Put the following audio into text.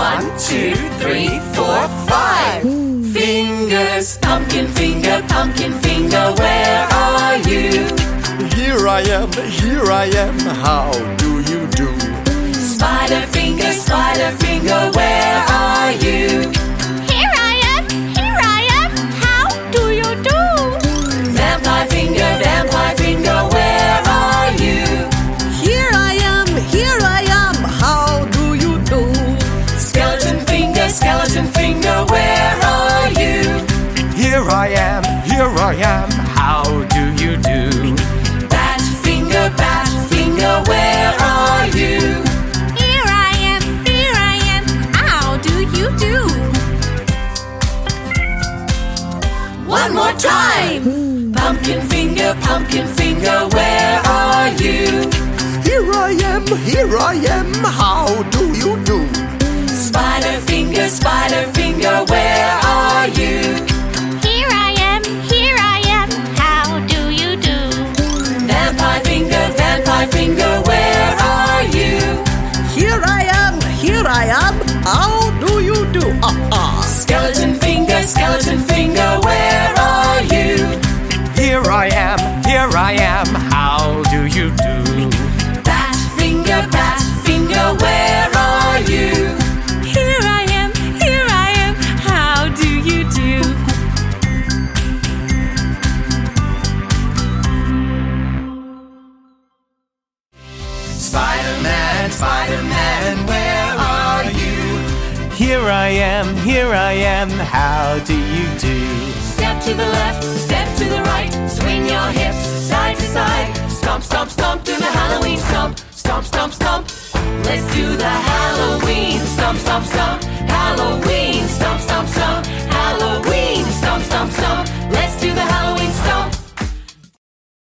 One, two, three, four, five. Fingers, pumpkin finger, pumpkin finger, where are you? Here I am, here I am, how do you do? Spider finger, spider finger, where Here I am, here I am, how do you do? Bat finger, bat finger, where are you? Here I am, here I am. How do you do? One more time. Pumpkin finger, pumpkin finger, where are you? Here I am, here I am, how do you do? Spider finger, spider finger, where I am. How do you do? Ah ah. Skeleton finger, skeleton finger, where are you? Here I am, here I am, how do you do? Bat finger, bat finger, where are you? Here I am, here I am. How do you do? Spider-Man, Spider-Man, where are you? Here I am, here I am, how do you do? Step to the left, step to the right,